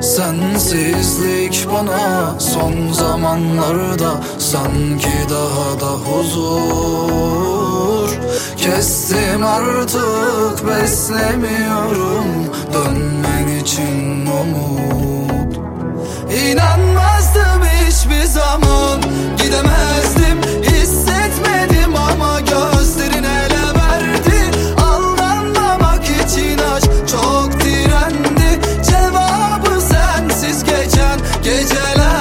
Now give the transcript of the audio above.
Sensizlik bana son zamanlarda sanki daha da huzur. Kestim artık beslemiyorum dönmen için umut 耶加拉。